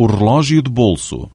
o relógio de bolso.